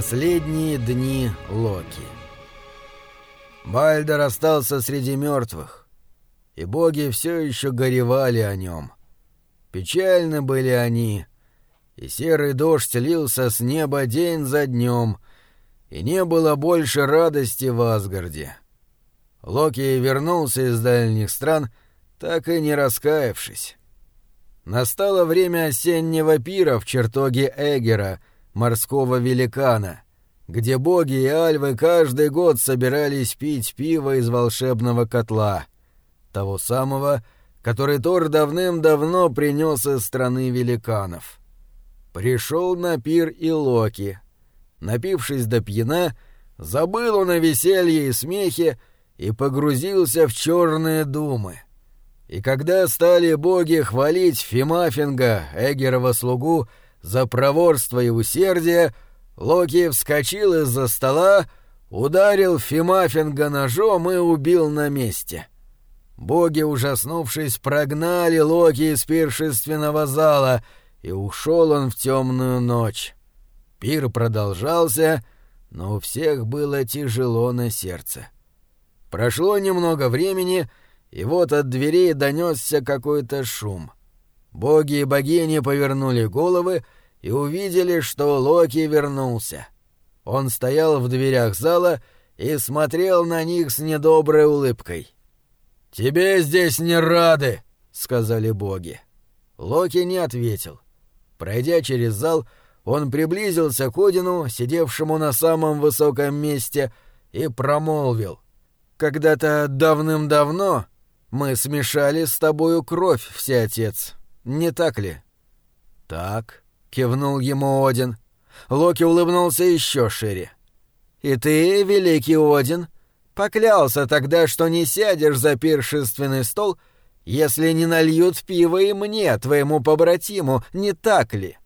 Последние дни Локи. Бальдер остался среди мертвых, и боги все еще горевали о нем. Печальны были они, и серый дождь лился с неба день за днем, и не было больше радости в Асгарде. Локи вернулся из дальних стран, так и не раскаявшись. Настало время осеннего пира в чертоге Эгера, морского великана, где боги и альвы каждый год собирались пить пиво из волшебного котла, того самого, который Тор давным-давно принес из страны великанов. Пришел на пир и Локи. Напившись до пьяна, забыл он о веселье и смехе и погрузился в черные думы. И когда стали боги хвалить Фимафинга, Эгерова слугу, за проворство и усердие, Локи вскочил из-за стола, ударил Фимафинга ножом и убил на месте. Боги, ужаснувшись, прогнали Локи из пиршественного зала, и ушел он в темную ночь. Пир продолжался, но у всех было тяжело на сердце. — Прошло немного времени, и вот от дверей донесся какой-то шум. Боги и богини повернули головы и увидели, что Локи вернулся. Он стоял в дверях зала и смотрел на них с недоброй улыбкой. «Тебе здесь не рады!» — сказали боги. Локи не ответил. Пройдя через зал, он приблизился к Одину, сидевшему на самом высоком месте, и промолвил — когда-то давным-давно мы смешали с тобою кровь, всеотец. Не так ли? Так, кивнул ему Один. Локи улыбнулся еще шире. И ты, великий Один, поклялся тогда, что не сядешь за пиршественный стол, если не нальют пиво и мне, твоему побратиму, не так ли?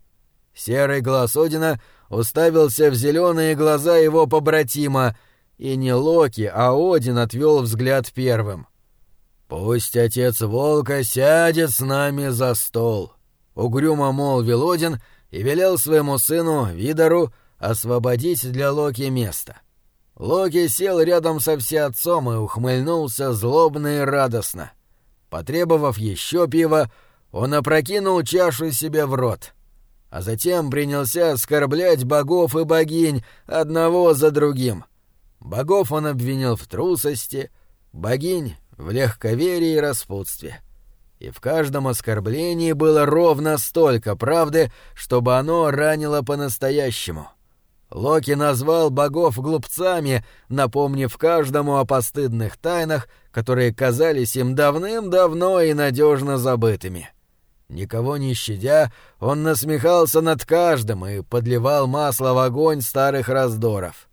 Серый глаз Одина уставился в зеленые глаза его побратима — и не Локи, а Один отвел взгляд первым. «Пусть отец волка сядет с нами за стол», — угрюмо молвил Один и велел своему сыну Видору освободить для Локи место. Локи сел рядом со всеотцом и ухмыльнулся злобно и радостно. Потребовав еще пива, он опрокинул чашу себе в рот, а затем принялся оскорблять богов и богинь одного за другим — Богов он обвинил в трусости, богинь — в легковерии и распутстве. И в каждом оскорблении было ровно столько правды, чтобы оно ранило по-настоящему. Локи назвал богов глупцами, напомнив каждому о постыдных тайнах, которые казались им давным-давно и надежно забытыми. Никого не щадя, он насмехался над каждым и подливал масло в огонь старых раздоров.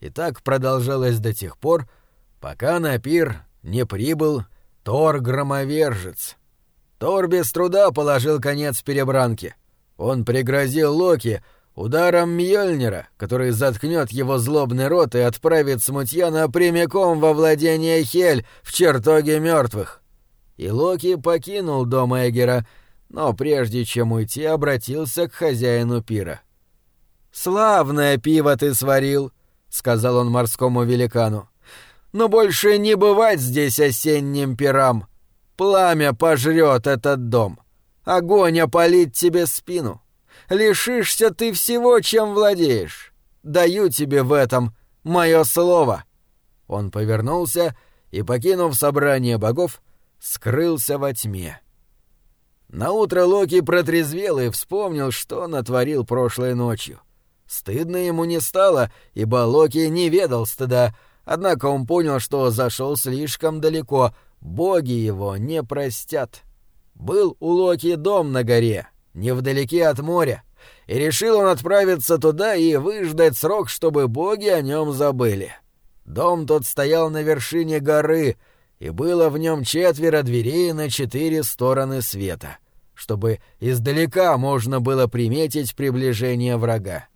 И так продолжалось до тех пор, пока на пир не прибыл Тор-громовержец. Тор без труда положил конец перебранке. Он пригрозил Локи ударом Мьёльнира, который заткнет его злобный рот и отправит смутьяна прямиком во владение Хель в чертоге мертвых. И Локи покинул дом Эгера, но прежде чем уйти, обратился к хозяину пира. «Славное пиво ты сварил!» сказал он морскому великану. Но больше не бывать здесь осенним пирам. Пламя пожрет этот дом. Огонь опалит тебе спину. Лишишься ты всего, чем владеешь. Даю тебе в этом мое слово. Он повернулся и, покинув собрание богов, скрылся во тьме. Наутро Локи протрезвел и вспомнил, что натворил прошлой ночью. Стыдно ему не стало, ибо Локи не ведал стыда, однако он понял, что зашел слишком далеко, боги его не простят. Был у Локи дом на горе, невдалеке от моря, и решил он отправиться туда и выждать срок, чтобы боги о нем забыли. Дом тот стоял на вершине горы, и было в нем четверо дверей на четыре стороны света, чтобы издалека можно было приметить приближение врага.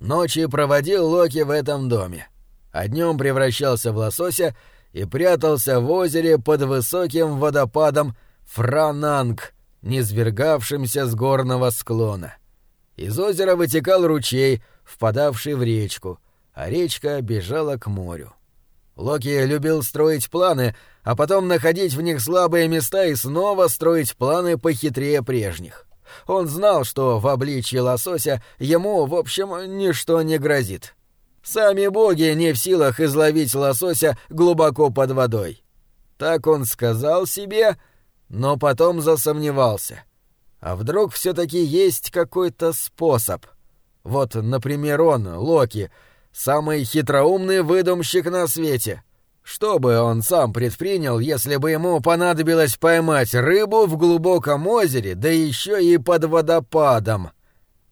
Ночи проводил Локи в этом доме, а днем превращался в лосося и прятался в озере под высоким водопадом Франанг, низвергавшимся с горного склона. Из озера вытекал ручей, впадавший в речку, а речка бежала к морю. Локи любил строить планы, а потом находить в них слабые места и снова строить планы похитрее прежних. Он знал, что в обличье лосося ему, в общем, ничто не грозит. Сами боги не в силах изловить лосося глубоко под водой. Так он сказал себе, но потом засомневался. А вдруг все-таки есть какой-то способ? Вот, например, он, Локи, самый хитроумный выдумщик на свете. Что бы он сам предпринял, если бы ему понадобилось поймать рыбу в глубоком озере, да еще и под водопадом?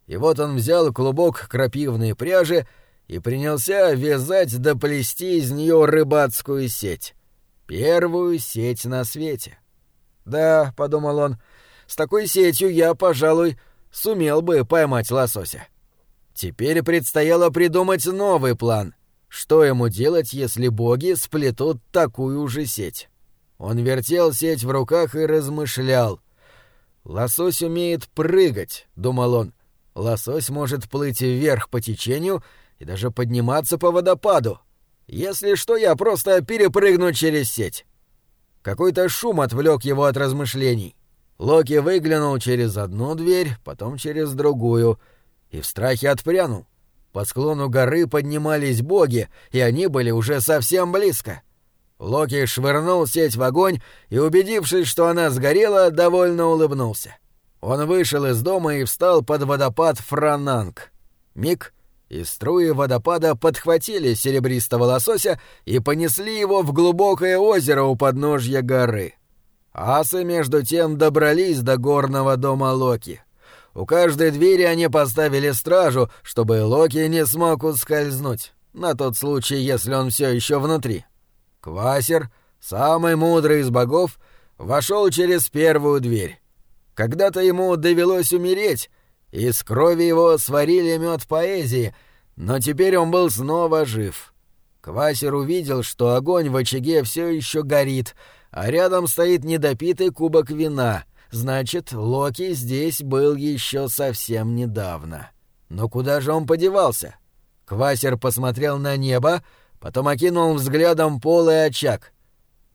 И вот он взял клубок крапивной пряжи и принялся вязать да плести из нее рыбацкую сеть. Первую сеть на свете. «Да», — подумал он, — «с такой сетью я, пожалуй, сумел бы поймать лосося». Теперь предстояло придумать новый план. Что ему делать, если боги сплетут такую же сеть? Он вертел сеть в руках и размышлял. «Лосось умеет прыгать», — думал он. «Лосось может плыть вверх по течению и даже подниматься по водопаду. Если что, я просто перепрыгну через сеть». Какой-то шум отвлек его от размышлений. Локи выглянул через одну дверь, потом через другую — и в страхе отпрянул. По склону горы поднимались боги, и они были уже совсем близко. Локи швырнул сеть в огонь и, убедившись, что она сгорела, довольно улыбнулся. Он вышел из дома и встал под водопад Франанг. Миг, и струи водопада подхватили серебристого лосося и понесли его в глубокое озеро у подножья горы. Асы, между тем, добрались до горного дома Локи — у каждой двери они поставили стражу, чтобы Локи не смог ускользнуть, на тот случай, если он все еще внутри. Квасер, самый мудрый из богов, вошел через первую дверь. Когда-то ему довелось умереть, из крови его сварили мед поэзии, но теперь он был снова жив. Квасер увидел, что огонь в очаге все еще горит, а рядом стоит недопитый кубок вина — Значит, Локи здесь был еще совсем недавно. Но куда же он подевался? Квасер посмотрел на небо, потом окинул взглядом полый очаг.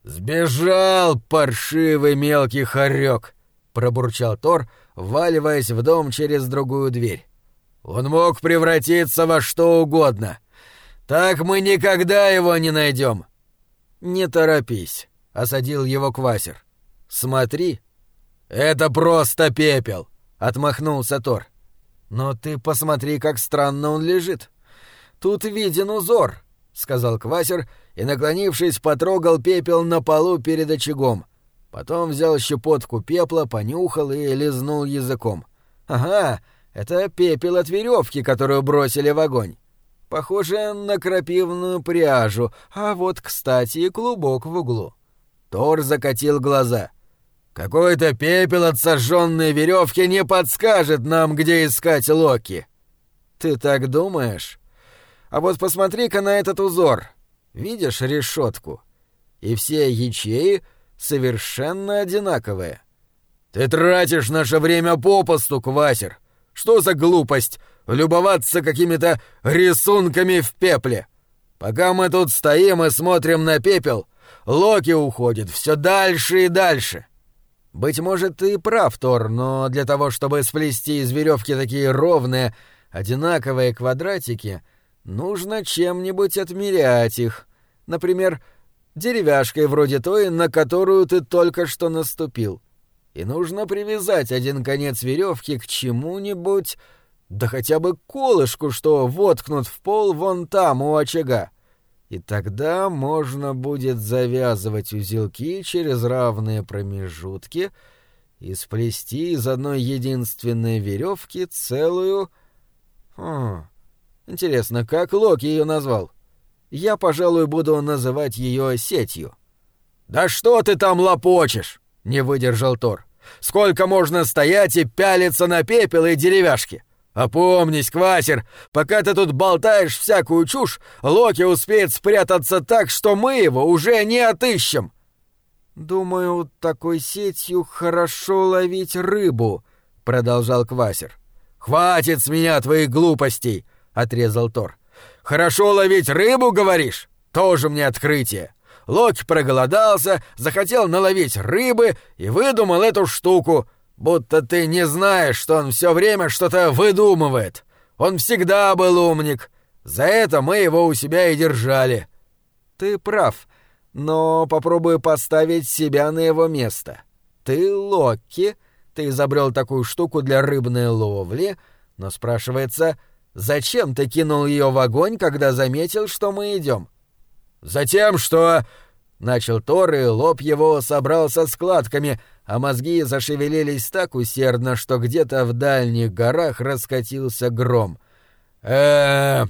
«Сбежал, паршивый мелкий хорек!» — пробурчал Тор, валиваясь в дом через другую дверь. «Он мог превратиться во что угодно. Так мы никогда его не найдем!» «Не торопись», — осадил его Квасер. «Смотри, «Это просто пепел!» — отмахнулся Тор. «Но ты посмотри, как странно он лежит. Тут виден узор», — сказал Квасер и, наклонившись, потрогал пепел на полу перед очагом. Потом взял щепотку пепла, понюхал и лизнул языком. «Ага, это пепел от веревки, которую бросили в огонь. Похоже на крапивную пряжу, а вот, кстати, и клубок в углу». Тор закатил глаза — какой-то пепел от сожженной веревки не подскажет нам, где искать Локи. Ты так думаешь? А вот посмотри-ка на этот узор. Видишь решетку? И все ячеи совершенно одинаковые. Ты тратишь наше время попусту, Квасер. Что за глупость любоваться какими-то рисунками в пепле? Пока мы тут стоим и смотрим на пепел, Локи уходит все дальше и дальше. Быть может, ты прав, Тор, но для того, чтобы сплести из веревки такие ровные, одинаковые квадратики, нужно чем-нибудь отмерять их. Например, деревяшкой вроде той, на которую ты только что наступил. И нужно привязать один конец веревки к чему-нибудь, да хотя бы колышку, что воткнут в пол вон там у очага и тогда можно будет завязывать узелки через равные промежутки и сплести из одной единственной веревки целую... Хм, интересно, как Локи ее назвал? Я, пожалуй, буду называть ее сетью. «Да что ты там лопочешь?» — не выдержал Тор. «Сколько можно стоять и пялиться на пепел и деревяшки? «Опомнись, Квасер! Пока ты тут болтаешь всякую чушь, Локи успеет спрятаться так, что мы его уже не отыщем!» «Думаю, такой сетью хорошо ловить рыбу», — продолжал Квасер. «Хватит с меня твоих глупостей!» — отрезал Тор. «Хорошо ловить рыбу, говоришь? Тоже мне открытие. Локи проголодался, захотел наловить рыбы и выдумал эту штуку, будто ты не знаешь, что он все время что-то выдумывает. Он всегда был умник. За это мы его у себя и держали». «Ты прав, но попробуй поставить себя на его место. Ты Локи, ты изобрел такую штуку для рыбной ловли, но спрашивается, зачем ты кинул ее в огонь, когда заметил, что мы идем? «Затем, что...» — начал Тор, и лоб его собрался складками, а мозги зашевелились так усердно, что где-то в дальних горах раскатился гром. э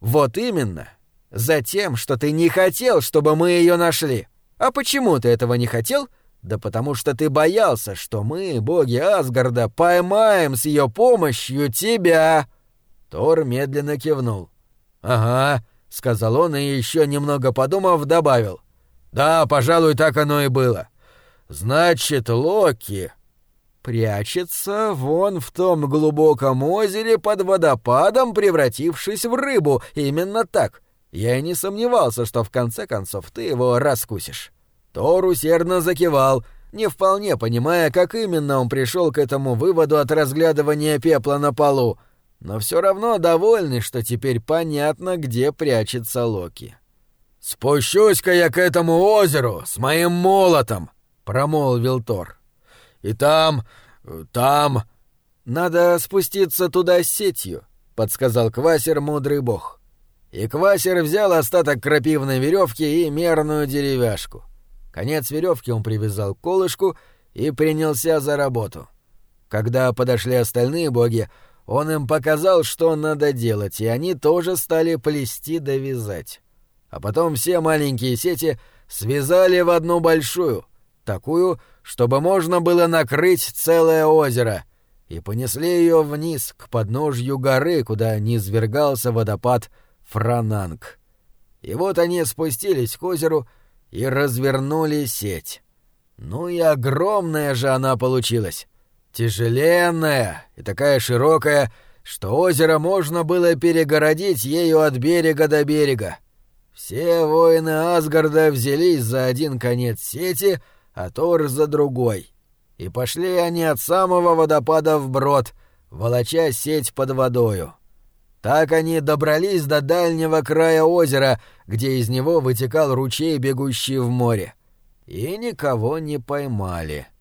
«Вот именно. Затем, что ты не хотел, чтобы мы ее нашли. А почему ты этого не хотел?» Да потому что ты боялся, что мы, боги Асгарда, поймаем с ее помощью тебя. Тор медленно кивнул. Ага, — сказал он и еще немного подумав добавил. «Да, пожалуй, так оно и было. Значит, Локи...» «Прячется вон в том глубоком озере под водопадом, превратившись в рыбу. Именно так. Я и не сомневался, что в конце концов ты его раскусишь». Тор усердно закивал, не вполне понимая, как именно он пришел к этому выводу от разглядывания пепла на полу — но все равно довольны, что теперь понятно, где прячется Локи. «Спущусь-ка я к этому озеру с моим молотом!» — промолвил Тор. «И там... там...» «Надо спуститься туда с сетью», — подсказал Квасер мудрый бог. И Квасер взял остаток крапивной веревки и мерную деревяшку. Конец веревки он привязал к колышку и принялся за работу. Когда подошли остальные боги, он им показал, что надо делать, и они тоже стали плести да вязать. А потом все маленькие сети связали в одну большую, такую, чтобы можно было накрыть целое озеро, и понесли ее вниз, к подножью горы, куда низвергался водопад Франанг. И вот они спустились к озеру и развернули сеть. Ну и огромная же она получилась. Тяжеленная и такая широкая, что озеро можно было перегородить ею от берега до берега. Все воины Асгарда взялись за один конец сети, а Тор за другой. И пошли они от самого водопада вброд, волоча сеть под водою. Так они добрались до дальнего края озера, где из него вытекал ручей, бегущий в море. И никого не поймали. —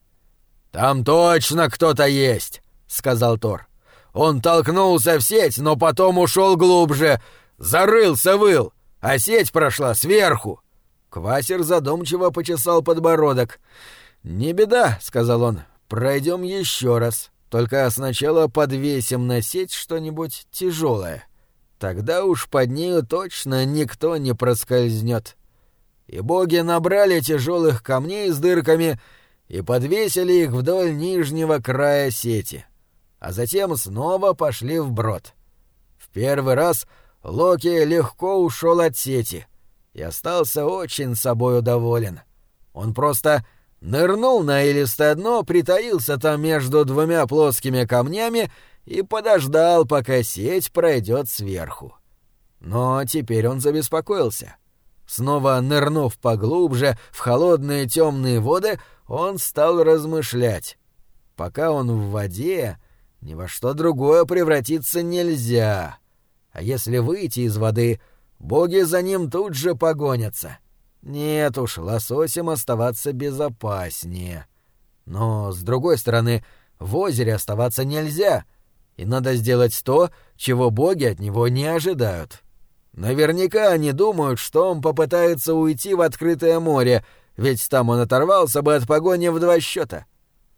«Там точно кто-то есть», — сказал Тор. «Он толкнулся в сеть, но потом ушел глубже, зарылся выл, а сеть прошла сверху». Квасер задумчиво почесал подбородок. «Не беда», — сказал он, — «пройдем еще раз. Только сначала подвесим на сеть что-нибудь тяжелое. Тогда уж под нею точно никто не проскользнет». И боги набрали тяжелых камней с дырками — и подвесили их вдоль нижнего края сети, а затем снова пошли вброд. В первый раз Локи легко ушел от сети и остался очень собою доволен. Он просто нырнул на илистое дно, притаился там между двумя плоскими камнями и подождал, пока сеть пройдет сверху. Но теперь он забеспокоился. Снова нырнув поглубже в холодные темные воды, он стал размышлять. Пока он в воде, ни во что другое превратиться нельзя. А если выйти из воды, боги за ним тут же погонятся. Нет уж, лососем оставаться безопаснее. Но, с другой стороны, в озере оставаться нельзя, и надо сделать то, чего боги от него не ожидают. Наверняка они думают, что он попытается уйти в открытое море — ведь там он оторвался бы от погони в два счета.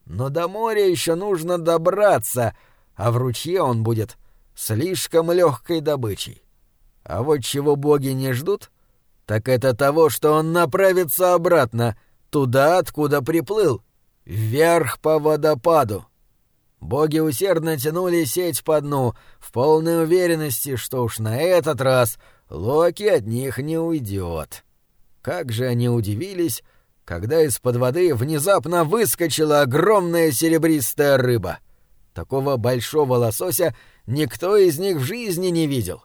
Но до моря еще нужно добраться, а в ручье он будет слишком легкой добычей. А вот чего боги не ждут, так это того, что он направится обратно, туда, откуда приплыл, вверх по водопаду. Боги усердно тянули сеть по дну, в полной уверенности, что уж на этот раз Локи от них не уйдет. Как же они удивились, когда из-под воды внезапно выскочила огромная серебристая рыба. Такого большого лосося никто из них в жизни не видел.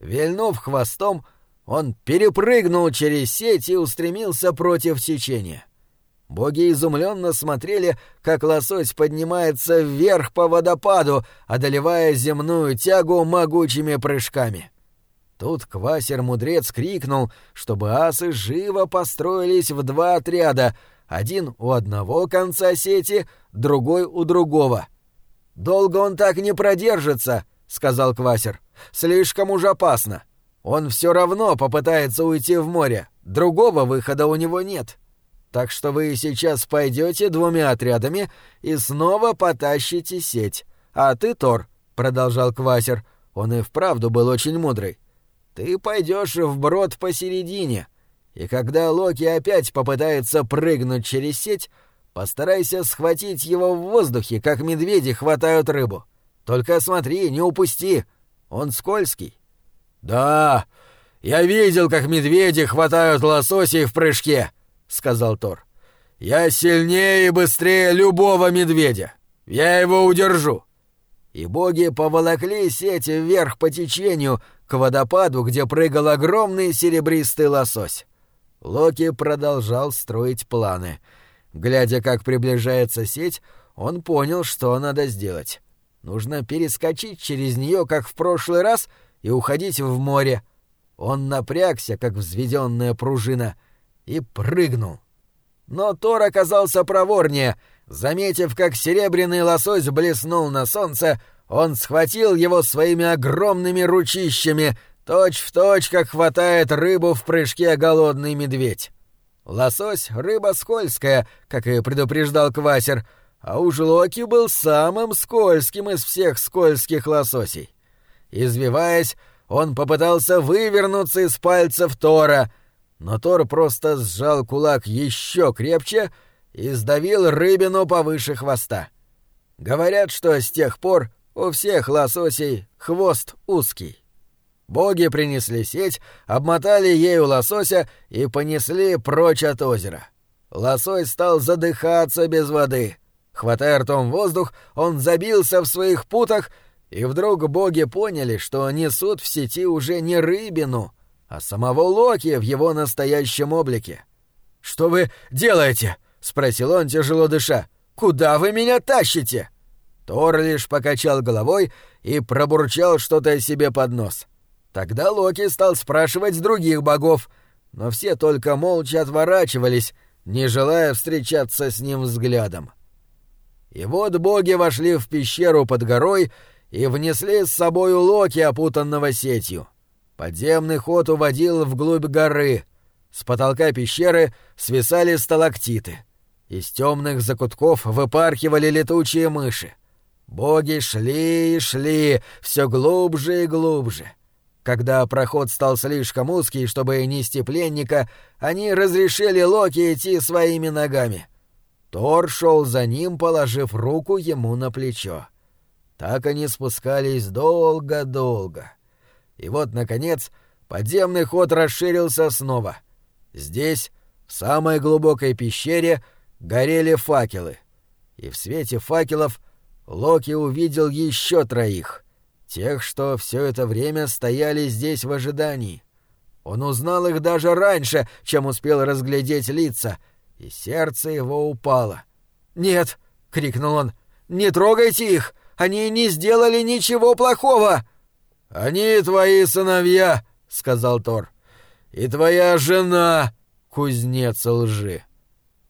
Вильнув хвостом, он перепрыгнул через сеть и устремился против течения. Боги изумленно смотрели, как лосось поднимается вверх по водопаду, одолевая земную тягу могучими прыжками. Тут Квасер-мудрец крикнул, чтобы асы живо построились в два отряда, один у одного конца сети, другой у другого. «Долго он так не продержится», — сказал Квасер. «Слишком уж опасно. Он все равно попытается уйти в море, другого выхода у него нет». Так что вы сейчас пойдете двумя отрядами и снова потащите сеть. А ты, Тор, продолжал Квасер, он и вправду был очень мудрый. Ты пойдешь вброд посередине, и когда Локи опять попытается прыгнуть через сеть, постарайся схватить его в воздухе, как медведи хватают рыбу. Только смотри, не упусти, он скользкий. Да, я видел, как медведи хватают лососей в прыжке, — сказал Тор. «Я сильнее и быстрее любого медведя. Я его удержу». И боги поволокли сеть вверх по течению, к водопаду, где прыгал огромный серебристый лосось. Локи продолжал строить планы. Глядя, как приближается сеть, он понял, что надо сделать. Нужно перескочить через нее, как в прошлый раз, и уходить в море. Он напрягся, как взведенная пружина — и прыгнул. Но Тор оказался проворнее. Заметив, как серебряный лосось блеснул на солнце, он схватил его своими огромными ручищами, точь в точь, как хватает рыбу в прыжке голодный медведь. Лосось — рыба скользкая, как и предупреждал Квасер, а уж Локи был самым скользким из всех скользких лососей. Извиваясь, он попытался вывернуться из пальцев Тора — но Тор просто сжал кулак еще крепче и сдавил рыбину повыше хвоста. Говорят, что с тех пор у всех лососей хвост узкий. Боги принесли сеть, обмотали ею лосося и понесли прочь от озера. Лосось стал задыхаться без воды. Хватая ртом воздух, он забился в своих путах, и вдруг боги поняли, что несут в сети уже не рыбину, а самого Локи в его настоящем облике. «Что вы делаете?» — спросил он, тяжело дыша. «Куда вы меня тащите?» Тор лишь покачал головой и пробурчал что-то себе под нос. Тогда Локи стал спрашивать других богов, но все только молча отворачивались, не желая встречаться с ним взглядом. И вот боги вошли в пещеру под горой и внесли с собою Локи, опутанного сетью. Подземный ход уводил вглубь горы. С потолка пещеры свисали сталактиты. Из темных закутков выпархивали летучие мыши. Боги шли и шли, все глубже и глубже. Когда проход стал слишком узкий, чтобы нести пленника, они разрешили Локи идти своими ногами. Тор шел за ним, положив руку ему на плечо. Так они спускались долго-долго. И вот, наконец, подземный ход расширился снова. Здесь, в самой глубокой пещере, горели факелы. И в свете факелов Локи увидел еще троих. Тех, что все это время стояли здесь в ожидании. Он узнал их даже раньше, чем успел разглядеть лица, и сердце его упало. «Нет!» — крикнул он. «Не трогайте их! Они не сделали ничего плохого!» «Они твои сыновья», — сказал Тор. «И твоя жена, кузнец лжи».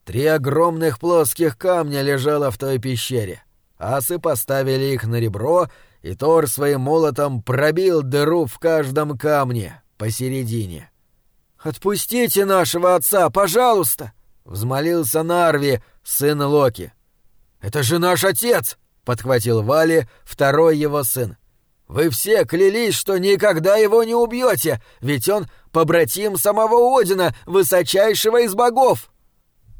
Три огромных плоских камня лежало в той пещере. Асы поставили их на ребро, и Тор своим молотом пробил дыру в каждом камне посередине. «Отпустите нашего отца, пожалуйста!» — взмолился Нарви, сын Локи. «Это же наш отец!» — подхватил Вали, второй его сын. Вы все клялись, что никогда его не убьете, ведь он побратим самого Одина, высочайшего из богов.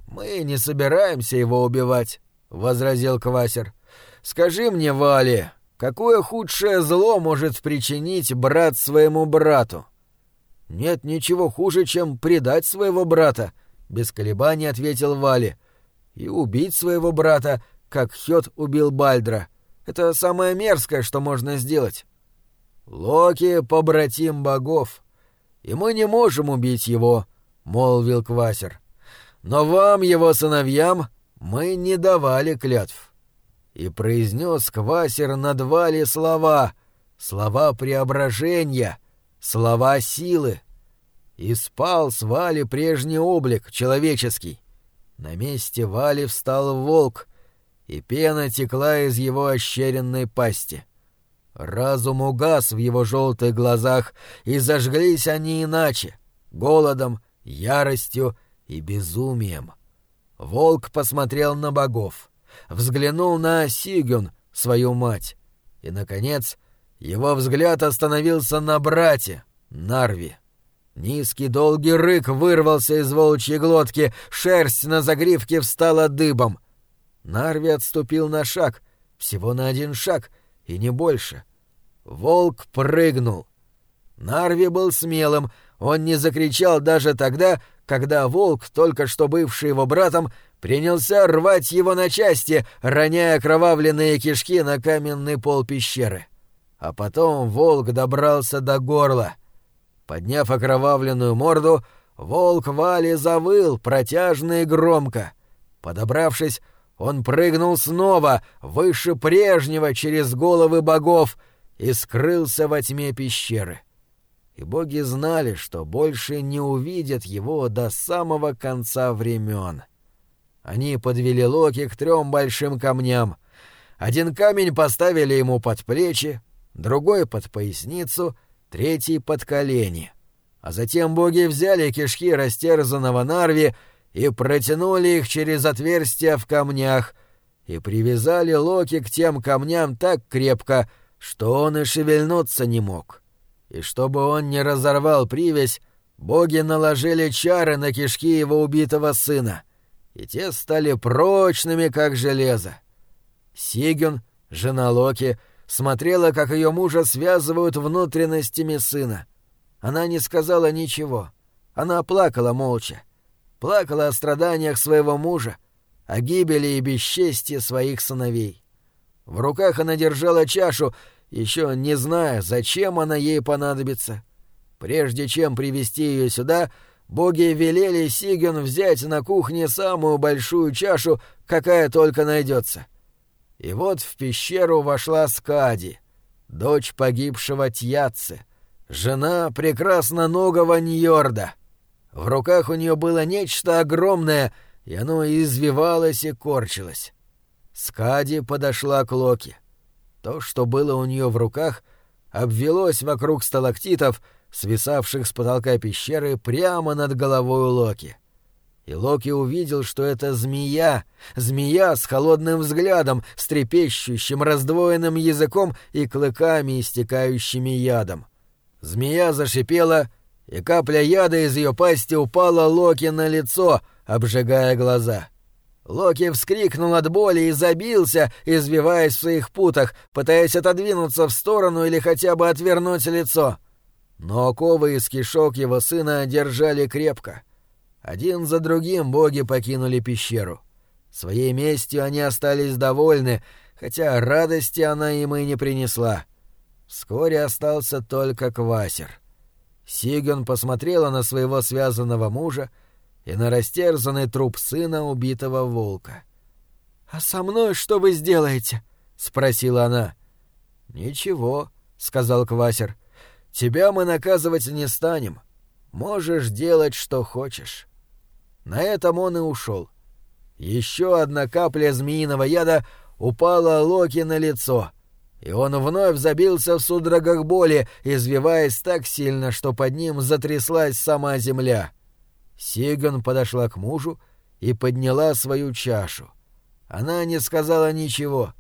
Мы не собираемся его убивать, возразил Квасер. Скажи мне, Вали, какое худшее зло может причинить брат своему брату? Нет ничего хуже, чем предать своего брата, без колебаний ответил Вали. И убить своего брата, как Хёд убил Бальдра. Это самое мерзкое, что можно сделать. Локи — побратим богов, и мы не можем убить его, — молвил Квасер. Но вам, его сыновьям, мы не давали клятв. И произнес Квасер над Вали слова, слова преображения, слова силы. И спал с Вали прежний облик, человеческий. На месте Вали встал волк, и пена текла из его ощеренной пасти. — Разум угас в его желтых глазах, и зажглись они иначе — голодом, яростью и безумием. Волк посмотрел на богов, взглянул на Сигюн, свою мать, и, наконец, его взгляд остановился на брате, Нарви. Низкий долгий рык вырвался из волчьей глотки, шерсть на загривке встала дыбом. Нарви отступил на шаг, всего на один шаг, и не больше. Волк прыгнул. Нарви был смелым, он не закричал даже тогда, когда волк, только что бывший его братом, принялся рвать его на части, роняя кровавленные кишки на каменный пол пещеры. А потом волк добрался до горла. Подняв окровавленную морду, волк Вали завыл протяжно и громко. Подобравшись, он прыгнул снова, выше прежнего, через головы богов, и скрылся во тьме пещеры. И боги знали, что больше не увидят его до самого конца времен. Они подвели Локи к трем большим камням. Один камень поставили ему под плечи, другой — под поясницу, третий — под колени. А затем боги взяли кишки растерзанного Нарви и протянули их через отверстия в камнях и привязали Локи к тем камням так крепко, что он и шевельнуться не мог. И чтобы он не разорвал привязь, боги наложили чары на кишки его убитого сына, и те стали прочными, как железо. Сигюн, жена Локи, смотрела, как ее мужа связывают внутренностями сына. Она не сказала ничего. Она плакала молча. Плакала о страданиях своего мужа, о гибели и бесчестии своих сыновей. В руках она держала чашу, еще не зная, зачем она ей понадобится. Прежде чем привести ее сюда, боги велели Сиген взять на кухне самую большую чашу, какая только найдется. И вот в пещеру вошла Скади, дочь погибшего Тьяцы, жена прекрасно ногого Ньорда. В руках у нее было нечто огромное, и оно извивалось и корчилось. Скади подошла к Локи. То, что было у нее в руках, обвелось вокруг сталактитов, свисавших с потолка пещеры прямо над головой Локи. И Локи увидел, что это змея, змея с холодным взглядом, с трепещущим раздвоенным языком и клыками, истекающими ядом. Змея зашипела, и капля яда из ее пасти упала Локи на лицо, обжигая глаза. — Локи вскрикнул от боли и забился, извиваясь в своих путах, пытаясь отодвинуться в сторону или хотя бы отвернуть лицо. Но оковы из кишок его сына держали крепко. Один за другим боги покинули пещеру. Своей местью они остались довольны, хотя радости она им и не принесла. Вскоре остался только Квасер. Сигон посмотрела на своего связанного мужа, и на растерзанный труп сына убитого волка. «А со мной что вы сделаете?» — спросила она. «Ничего», — сказал Квасер. «Тебя мы наказывать не станем. Можешь делать, что хочешь». На этом он и ушел. Еще одна капля змеиного яда упала Локи на лицо, и он вновь забился в судорогах боли, извиваясь так сильно, что под ним затряслась сама земля. Сиган подошла к мужу и подняла свою чашу. Она не сказала ничего.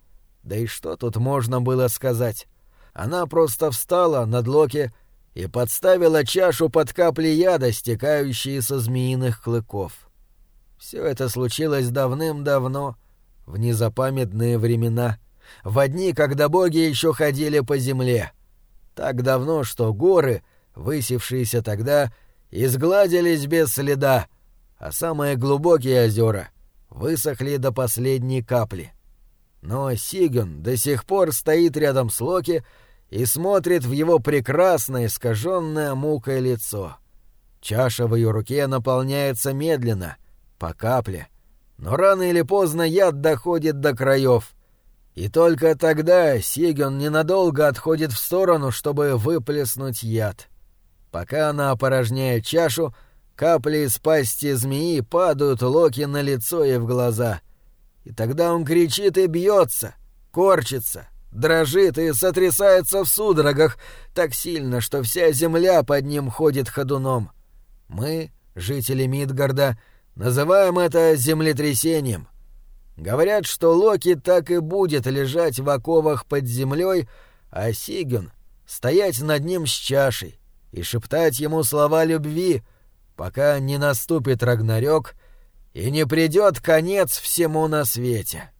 Да и что тут можно было сказать? Она просто встала над Локи и подставила чашу под капли яда, стекающие со змеиных клыков. Все это случилось давным-давно, в незапамятные времена, в дни, когда боги еще ходили по земле. Так давно, что горы, высевшиеся тогда, — изгладились без следа, а самые глубокие озера высохли до последней капли. Но Сигюн до сих пор стоит рядом с Локи и смотрит в его прекрасное, искаженное мукой лицо. Чаша в ее руке наполняется медленно, по капле, но рано или поздно яд доходит до краев. И только тогда Сигюн ненадолго отходит в сторону, чтобы выплеснуть яд. Пока она опорожняет чашу, капли из пасти змеи падают Локи на лицо и в глаза. И тогда он кричит и бьется, корчится, дрожит и сотрясается в судорогах так сильно, что вся земля под ним ходит ходуном. Мы, жители Мидгарда, называем это землетрясением — Говорят, что Локи так и будет лежать в оковах под землей, а Сигюн стоять над ним с чашей и шептать ему слова любви, пока не наступит Рагнарёк и не придет конец всему на свете. —